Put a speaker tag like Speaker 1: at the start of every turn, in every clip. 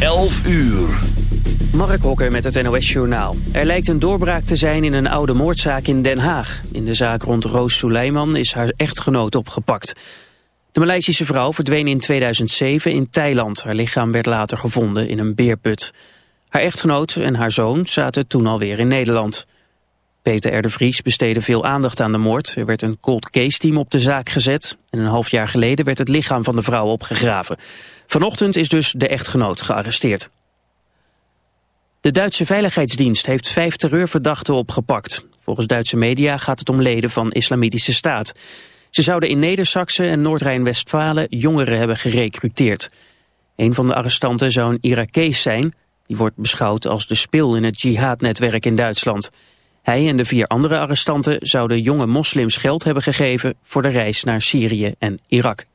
Speaker 1: 11 uur.
Speaker 2: Mark Hokker met het NOS Journaal. Er lijkt een doorbraak te zijn in een oude moordzaak in Den Haag. In de zaak rond Roos Suleiman is haar echtgenoot opgepakt. De Maleisische vrouw verdween in 2007 in Thailand. Haar lichaam werd later gevonden in een beerput. Haar echtgenoot en haar zoon zaten toen alweer in Nederland. Peter R. Vries besteedde veel aandacht aan de moord. Er werd een cold case team op de zaak gezet. En een half jaar geleden werd het lichaam van de vrouw opgegraven. Vanochtend is dus de echtgenoot gearresteerd. De Duitse Veiligheidsdienst heeft vijf terreurverdachten opgepakt. Volgens Duitse media gaat het om leden van Islamitische Staat. Ze zouden in Neder-Saxe en Noord-Rijn-Westfalen jongeren hebben gerekruteerd. Een van de arrestanten zou een Irakees zijn. Die wordt beschouwd als de spil in het jihadnetwerk in Duitsland. Hij en de vier andere arrestanten zouden jonge moslims geld hebben gegeven... voor de reis naar Syrië en Irak.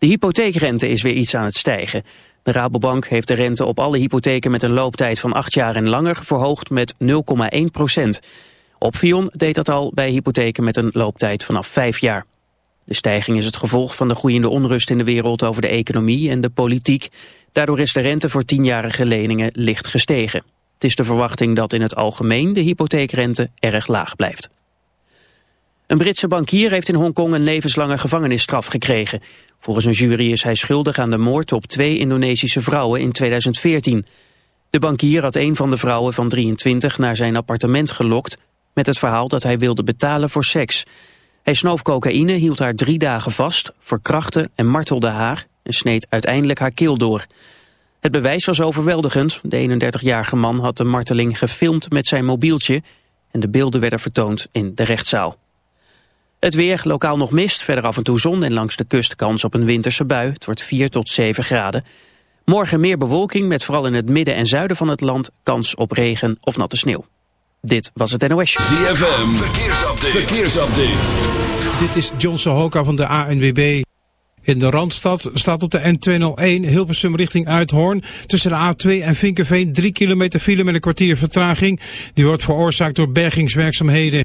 Speaker 2: De hypotheekrente is weer iets aan het stijgen. De Rabobank heeft de rente op alle hypotheken met een looptijd van acht jaar en langer verhoogd met 0,1 procent. Opvion deed dat al bij hypotheken met een looptijd vanaf vijf jaar. De stijging is het gevolg van de groeiende onrust in de wereld over de economie en de politiek. Daardoor is de rente voor tienjarige leningen licht gestegen. Het is de verwachting dat in het algemeen de hypotheekrente erg laag blijft. Een Britse bankier heeft in Hongkong een levenslange gevangenisstraf gekregen. Volgens een jury is hij schuldig aan de moord op twee Indonesische vrouwen in 2014. De bankier had een van de vrouwen van 23 naar zijn appartement gelokt... met het verhaal dat hij wilde betalen voor seks. Hij snoof cocaïne, hield haar drie dagen vast, verkrachtte en martelde haar... en sneed uiteindelijk haar keel door. Het bewijs was overweldigend. De 31-jarige man had de marteling gefilmd met zijn mobieltje... en de beelden werden vertoond in de rechtszaal. Het weer, lokaal nog mist, verder af en toe zon en langs de kust kans op een winterse bui. Het wordt 4 tot 7 graden. Morgen meer bewolking met vooral in het midden en zuiden van het land kans op regen of natte sneeuw. Dit was het NOS.
Speaker 1: ZFM, verkeersupdate. verkeersupdate.
Speaker 3: Dit is John Sohoka van de ANWB. In de Randstad staat op de N201 Hilversum richting Uithoorn. Tussen de A2 en Vinkenveen 3 kilometer file met een kwartier vertraging. Die wordt veroorzaakt door bergingswerkzaamheden.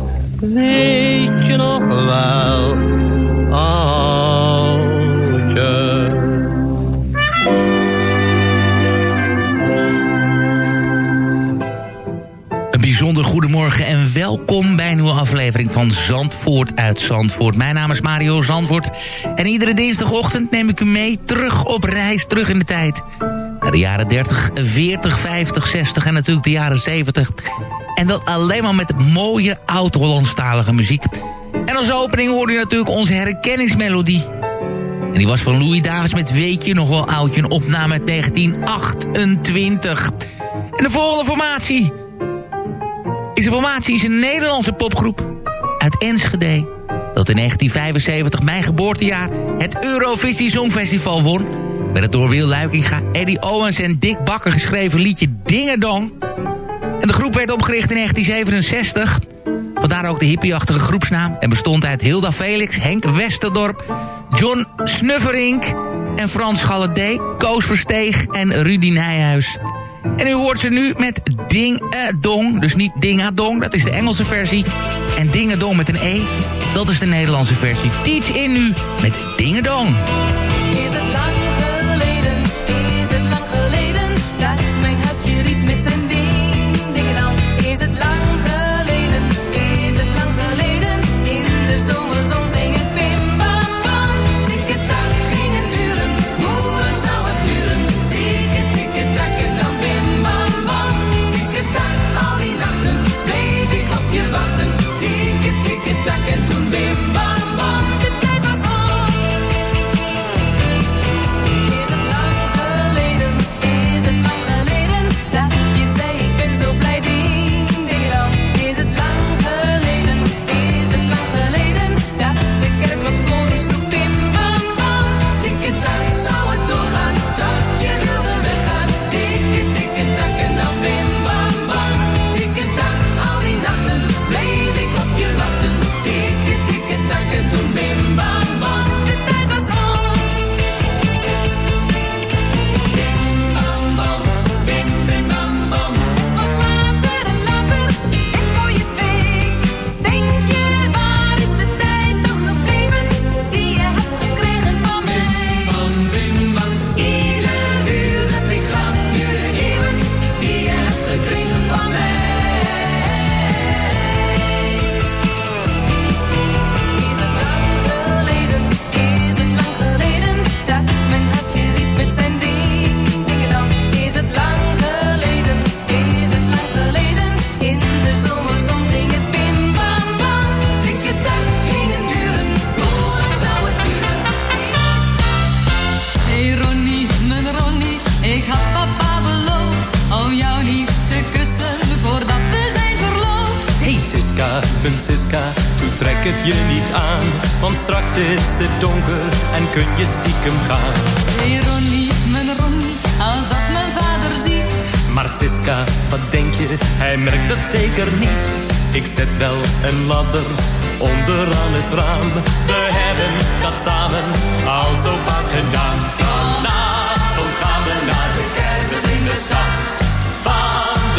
Speaker 4: Weet je nog wel, oudje?
Speaker 5: Een bijzonder goedemorgen en welkom bij een nieuwe aflevering van Zandvoort uit Zandvoort. Mijn naam is Mario Zandvoort en iedere dinsdagochtend neem ik u mee terug op reis, terug in de tijd. De jaren 30, 40, 50, 60 en natuurlijk de jaren 70. En dat alleen maar met mooie oud-Hollandstalige muziek. En als opening hoorde u natuurlijk onze herkenningsmelodie. En die was van Louis Davis met Weetje, nog wel oudje, een opname uit 1928. En de volgende formatie deze formatie is een Nederlandse popgroep uit Enschede... dat in 1975, mijn geboortejaar, het Eurovisie Songfestival won... met het door Wil Luikinga, Eddie Owens en Dick Bakker geschreven liedje Dingerdong. En de groep werd opgericht in 1967... Vandaar ook de hippieachtige groepsnaam... en bestond uit Hilda Felix, Henk Westerdorp... John Snufferink en Frans Galladé, Koos Versteeg en Rudy Nijhuis... En u hoort ze nu met Ding Dong. Dus niet Dingadong, dat is de Engelse versie. En Dingadong met een E, dat is de Nederlandse versie. Teach in nu met Dingedong.
Speaker 6: Is het lang geleden, is het lang geleden Dat mijn hartje riep met zijn ding, dingen dan? Is het lang geleden, is het lang geleden In de zomerzon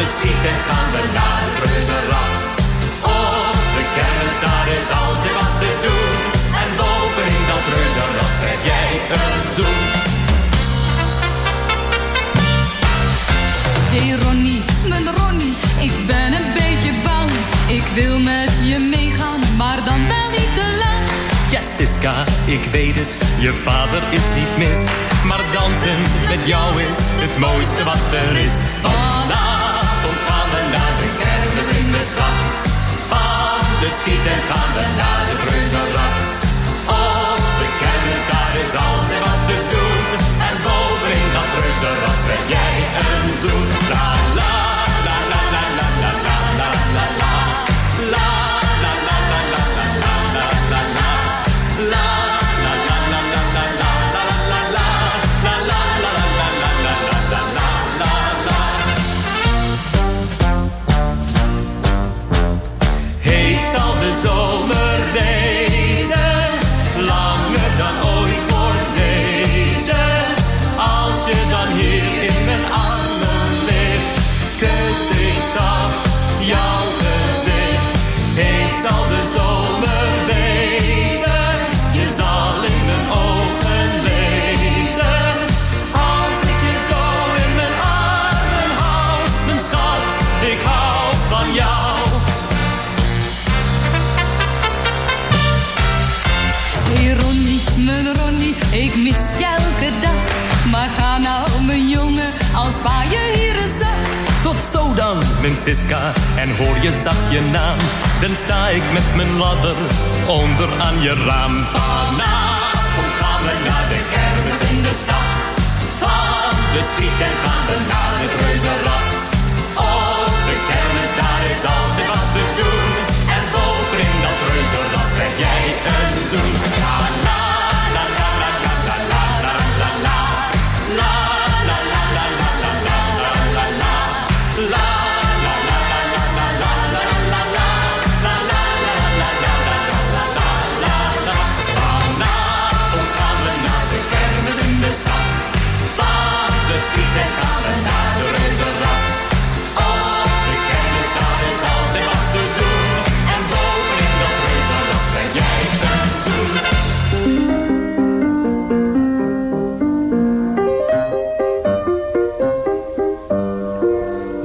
Speaker 6: De
Speaker 7: schieten gaan we naar het reuzenrad. Op de kermis daar is altijd wat te doen. En bovenin dat reuzenrad krijg jij een zoen.
Speaker 6: Hey Ronnie, mijn Ronnie, ik ben een beetje bang. Ik wil met je meegaan, maar dan wel niet te lang.
Speaker 7: Ja, Siska, ik weet het, je vader is niet mis. Maar dansen met jou is het mooiste wat er is. De schieten gaan we naar de reuzenrad. Op de kermis, daar is altijd wat te doen. En bovenin dat reuzenrad krijg jij een zoen. La en hoor je zacht je naam. Dan sta ik met mijn ladder onder aan je raam.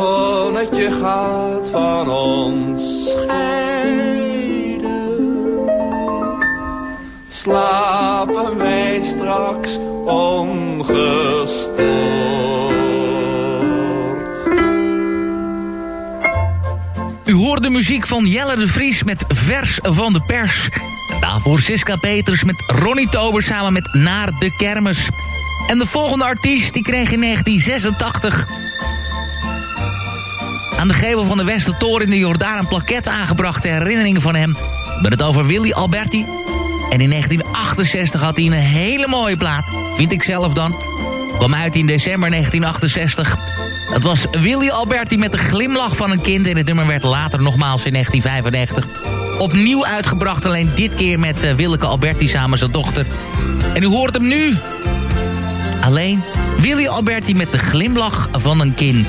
Speaker 8: Zonnetje gaat van ons scheiden. Slapen wij straks ongestoord.
Speaker 9: U hoort de muziek van Jelle de Vries met Vers van de Pers. Daarvoor Siska Peters met Ronnie Tober samen met Naar de Kermis. En de volgende artiest die kreeg in 1986... aan de gevel van de Westertoren in de Jordaan... een plaquette aangebracht ter herinnering van hem. We het over Willy Alberti. En in 1968 had hij een hele mooie plaat. Vind ik zelf dan. Kwam uit in december 1968... Het was Willy Alberti met de glimlach van een kind... en het nummer werd later nogmaals in 1995 opnieuw uitgebracht. Alleen dit keer met uh, Willeke Alberti samen zijn dochter. En u hoort hem nu. Alleen Willy Alberti met de glimlach van een kind.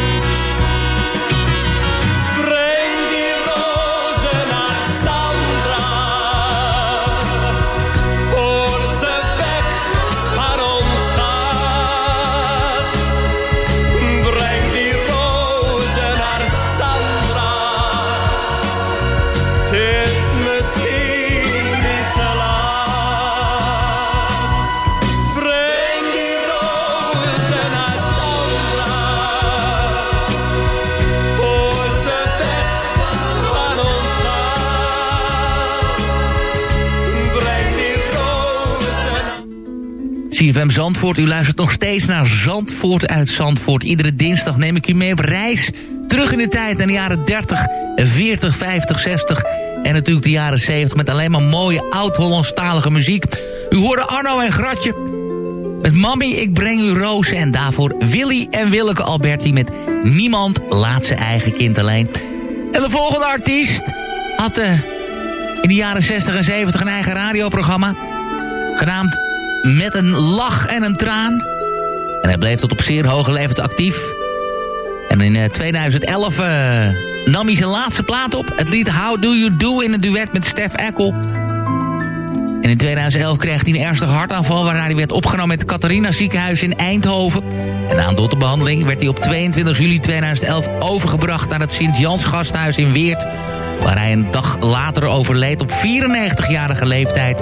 Speaker 5: CFM Zandvoort. U luistert nog steeds naar Zandvoort uit Zandvoort. Iedere dinsdag neem ik u mee op reis. Terug in de tijd naar de jaren 30, 40, 50, 60... en natuurlijk de jaren 70 met alleen maar mooie oud-Hollandstalige muziek. U hoorde Arno en Gratje. Met Mami, ik breng u rozen. En daarvoor Willy en Willeke Alberti met Niemand laat zijn eigen kind alleen. En de volgende artiest had eh, in de jaren 60 en 70 een eigen radioprogramma... genaamd met een lach en een traan. En hij bleef tot op zeer hoge leeftijd actief. En in uh, 2011 uh, nam hij zijn laatste plaat op. Het lied How Do You Do in een duet met Stef Eckel. En in 2011 kreeg hij een ernstige hartaanval... waarna hij werd opgenomen met het Catharina ziekenhuis in Eindhoven. En na een dotterbehandeling werd hij op 22 juli 2011 overgebracht... naar het Sint-Jans gasthuis in Weert... waar hij een dag later overleed op 94-jarige leeftijd.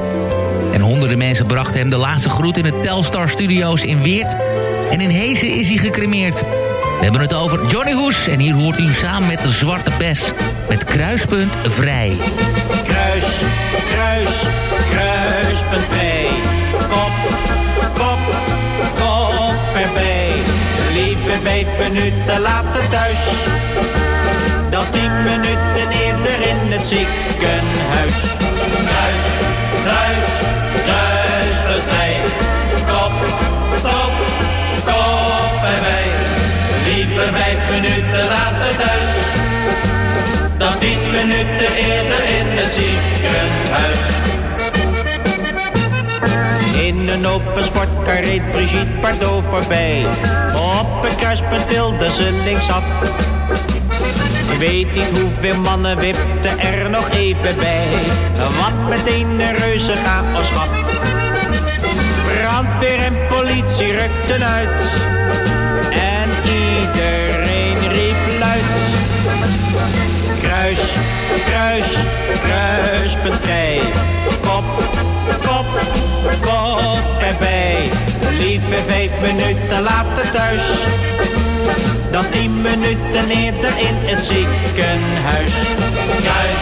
Speaker 5: En honderden mensen brachten hem de laatste groet in de Telstar Studios in Weert. En in Hezen is hij gecremeerd. We hebben het over Johnny Hoes en hier hoort u samen met de Zwarte Bes... met Kruispunt Vrij.
Speaker 10: Kruis, kruis, kruispunt vrij. Kop, kop, kop erbij. Lieve vijf minuten later thuis. Dan tien minuten eerder in het ziekenhuis.
Speaker 11: Kruis, kruis, kruispunt vrij. Kop, kop, kop erbij. Lieve vijf minuten later thuis. Dan tien minuten eerder in het ziekenhuis.
Speaker 10: In een open sportkar reed Brigitte Bardot voorbij. Op een kruispunt wilde ze linksaf. Weet niet hoeveel mannen wipten er nog even bij. Wat meteen een reuze chaos gaf. Brandweer en politie rukten uit. En iedereen riep luid. Kruis, kruis, kruispunt vrij. Kop, kop, kop erbij. Lieve vijf minuten later thuis. Dan tien minuten eerder in het ziekenhuis.
Speaker 11: Kruis,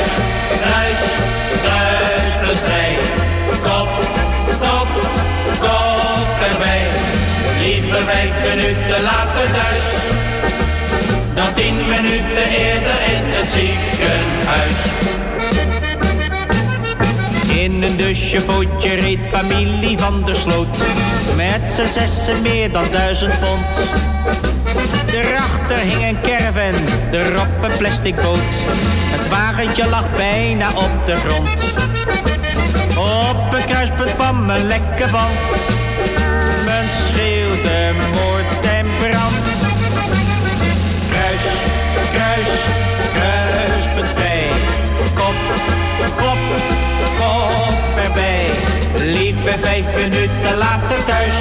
Speaker 11: kruis, kruispunt vrij. Kop, kop, kop erbij. Liever vijf minuten later thuis. Dan tien minuten eerder in het ziekenhuis.
Speaker 10: In een dusjevootje reed familie van der Sloot. Met z'n zessen meer dan duizend pond. Daarachter hing een caravan, erop een plastic boot. Het wagentje lag bijna op de grond. Op een kruispunt kwam een lekke band. Men schreeuwde moord en brand. Kruis, kruis, kruispunt vrij. Kop, kop, kop erbij. Lieve vijf minuten later thuis.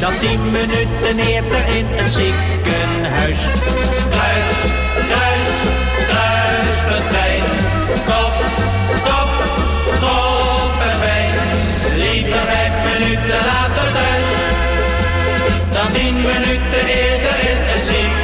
Speaker 10: Dan tien minuten eerder in het ziekenhuis.
Speaker 11: Kruis, kruis, kruispunt vrij. Kop, kop, kop erbij. Liever vijf minuten later thuis. Dan tien minuten eerder in het ziekenhuis.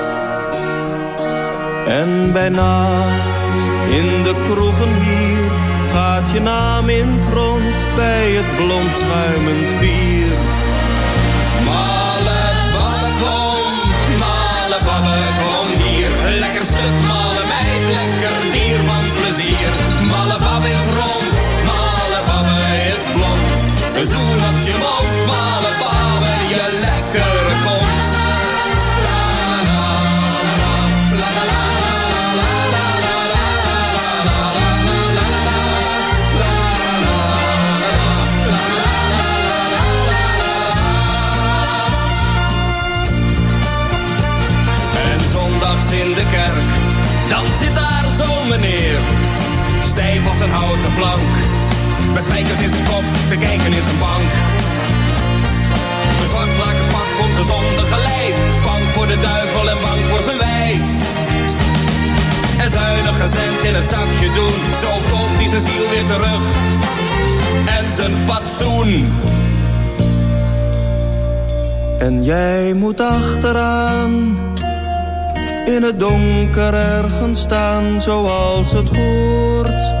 Speaker 12: En bij nacht in de kroegen hier gaat je naam in rond bij het blond schuimend bier.
Speaker 13: Met spijkers in zijn kop te kijken in zijn bank. De zwartmakerspak komt zijn zondige lijf. Bang voor de duivel en bang voor zijn wijf. En zuinig gezend in het zakje doen. Zo komt hij zijn ziel weer terug. En zijn fatsoen.
Speaker 12: En jij moet achteraan in het donker ergens staan zoals het hoort.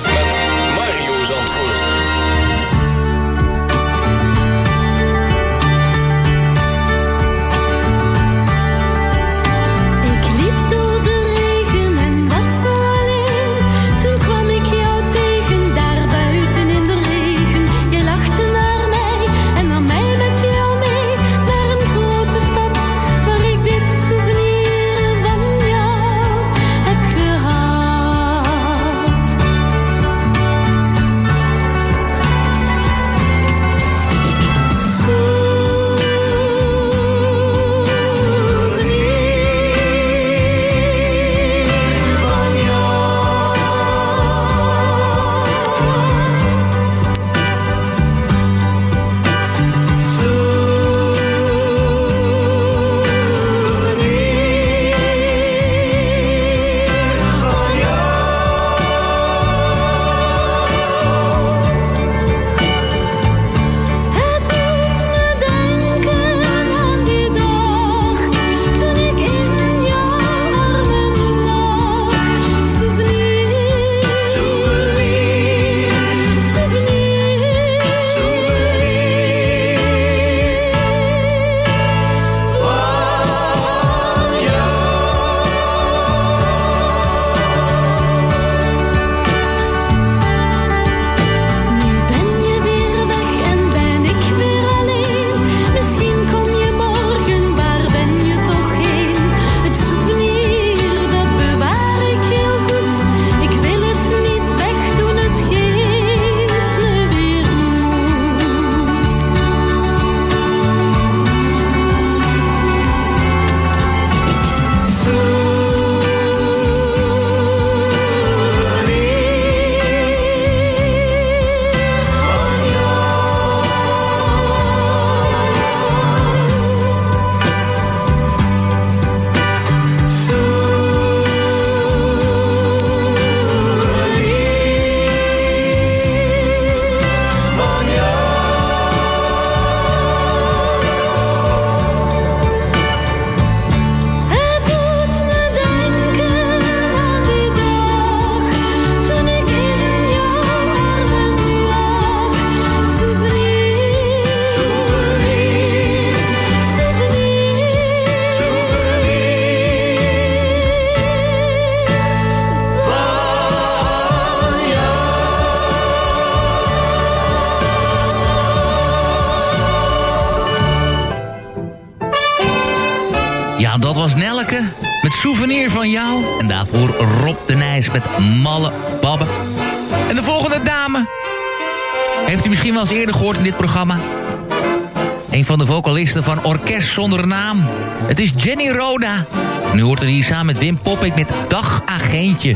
Speaker 5: Orkest Zonder Naam. Het is Jenny Roda. Nu hoort er hier samen met Wim Poppik met Dagagentje.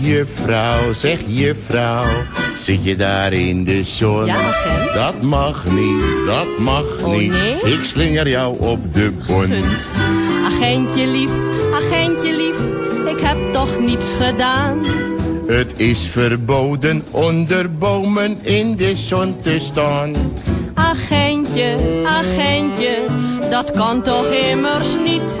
Speaker 9: Juffrouw, zeg juffrouw, zit je daar in de zon?
Speaker 14: Ja.
Speaker 9: Dat mag niet, dat mag
Speaker 14: Oh,
Speaker 9: niet.
Speaker 14: nee?
Speaker 9: Ik slinger jou op de bon.
Speaker 14: Punt. Agentje lief, agentje lief, ik heb toch niets gedaan.
Speaker 9: Het is verboden onder bomen in de zon te staan.
Speaker 14: Agentje, agentje, dat kan toch immers niet.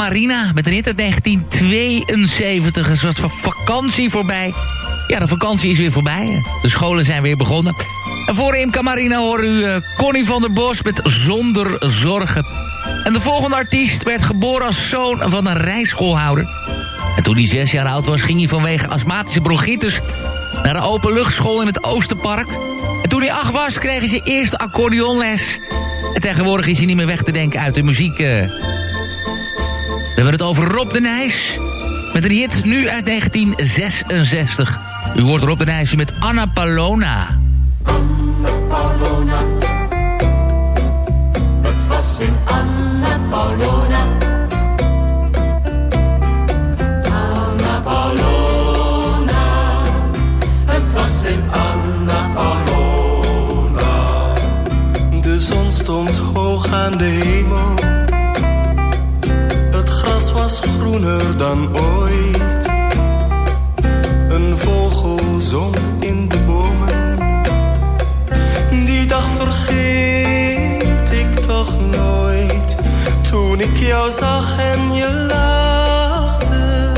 Speaker 5: Marina met een hit uit 1972. Een soort van vakantie voorbij. Ja, de vakantie is weer voorbij. De scholen zijn weer begonnen. En voor Imca Marina horen u eh, Connie van der Bos met Zonder Zorgen. En de volgende artiest werd geboren als zoon van een rijschoolhouder. En toen hij zes jaar oud was, ging hij vanwege astmatische bronchitis... naar de openluchtschool in het Oosterpark. En toen hij acht was, kreeg hij zijn eerste accordeonles... En tegenwoordig is hij niet meer weg te denken uit de muziek. eh. We hebben het over Rob de Nijs. Met een hit nu uit 1966. U hoort Rob de Nijs met Anna Palona.
Speaker 15: Paulona. Het was in Anna Paulona. Anna Paulona. Het was in Anna Paulona.
Speaker 12: De zon stond hoog aan de hemel. Groener dan ooit. Een vogel zong in de bomen. Die dag vergeet ik toch nooit. Toen ik jou zag en je lachte,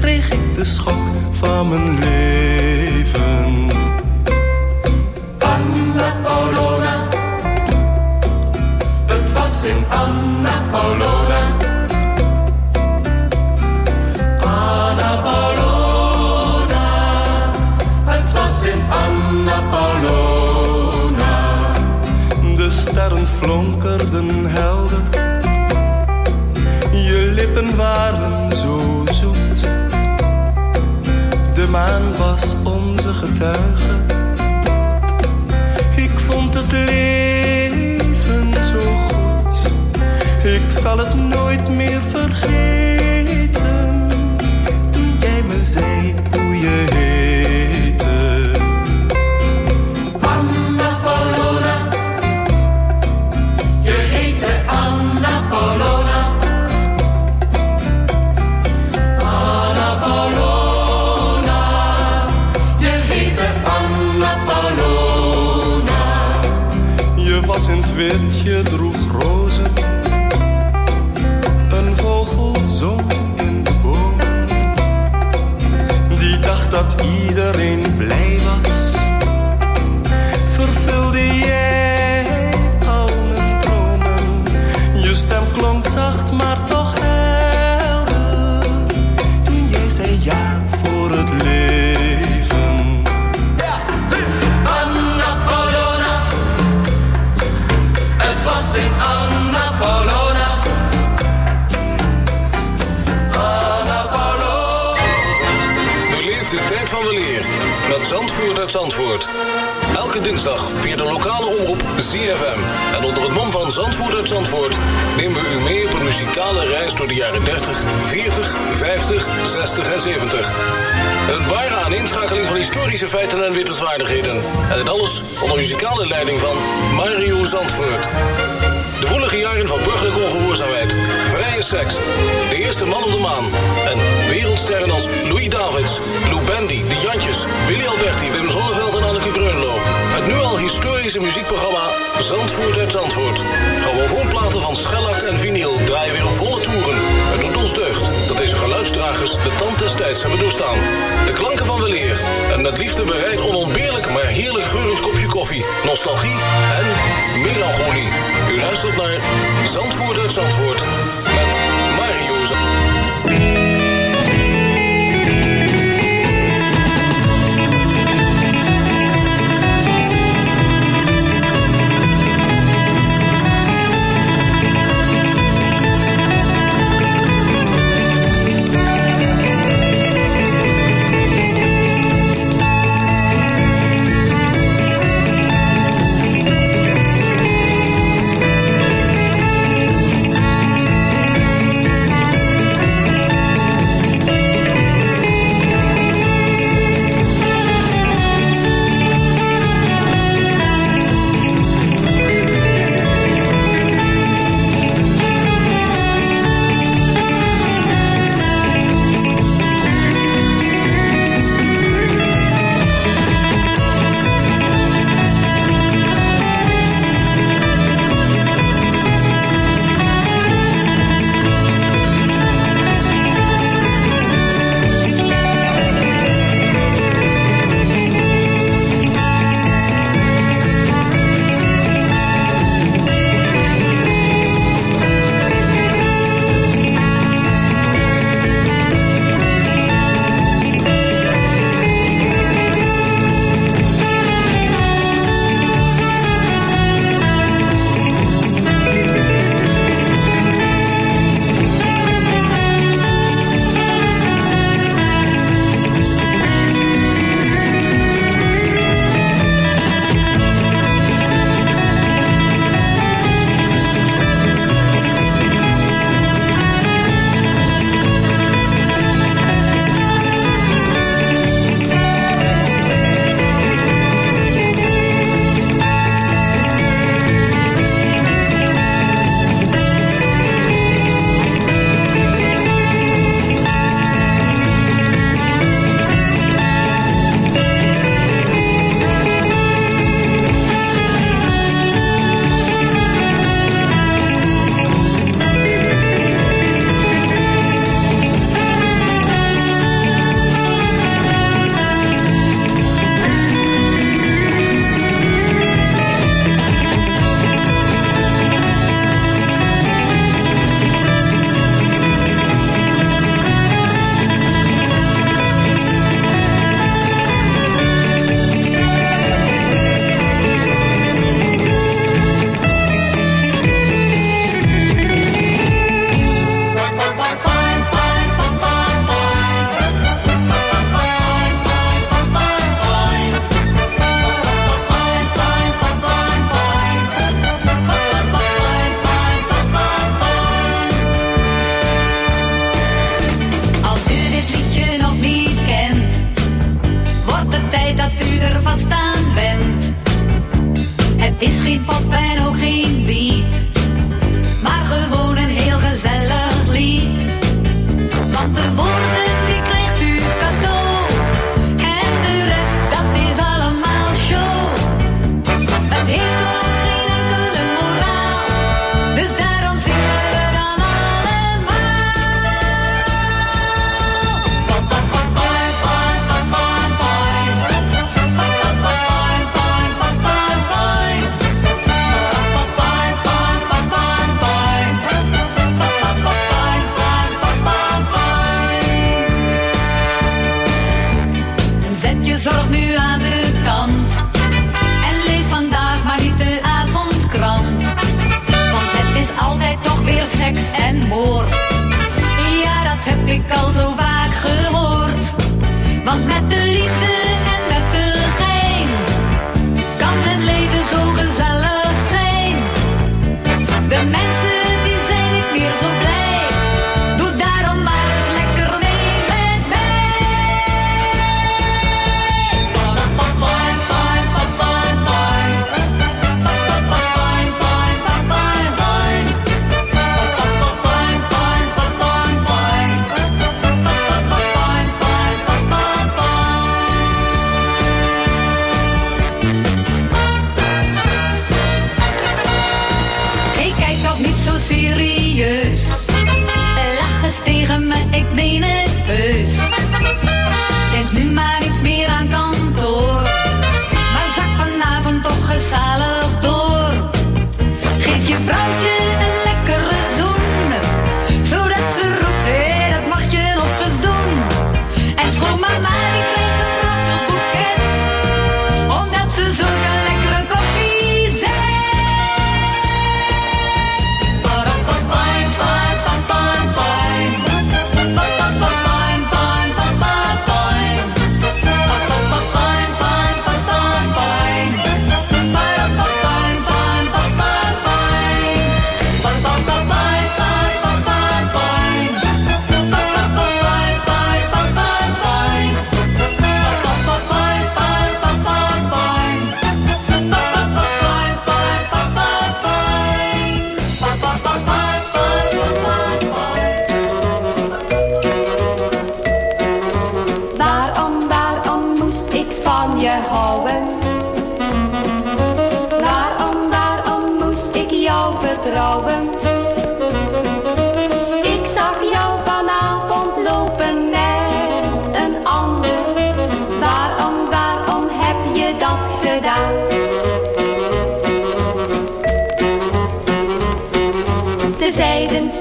Speaker 12: kreeg ik de schok van mijn leven.
Speaker 15: Anna Paulona. Het was in Anna Paulona.
Speaker 12: Onze getuige. Ik vond het leven zo goed. Ik zal het nooit meer vergeten.
Speaker 16: Zandvoort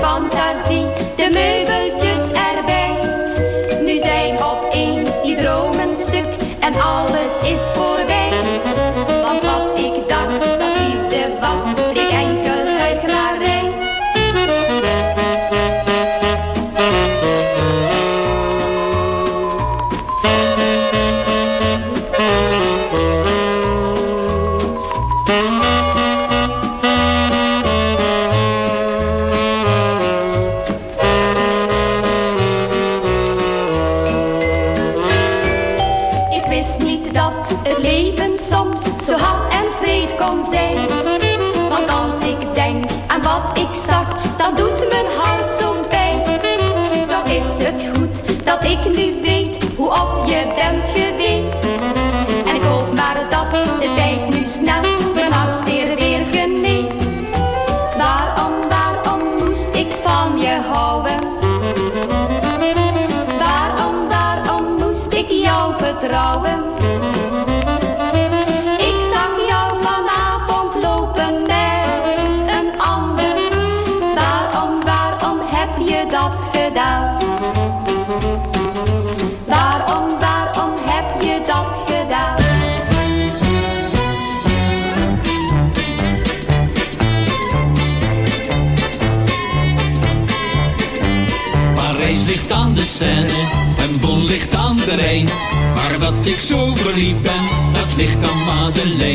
Speaker 17: fantasie, de meubeltjes erbij. Nu zijn opeens die dromen stuk en alles is voorbij.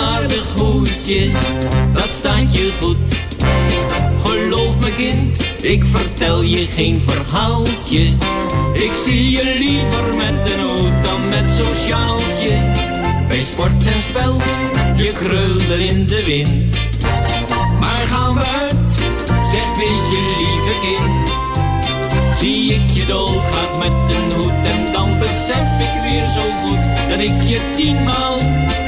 Speaker 18: Aardig hoedje, dat staat je goed. Geloof me kind, ik vertel je geen verhaaltje. Ik zie je liever met een hoed dan met zo'n sjaaltje. Bij sport en spel, je krulde in de wind. Maar gaan we uit, zeg weet je lieve kind. Zie ik je dolgraag met een hoed en dan besef ik weer zo goed dat ik je tienmaal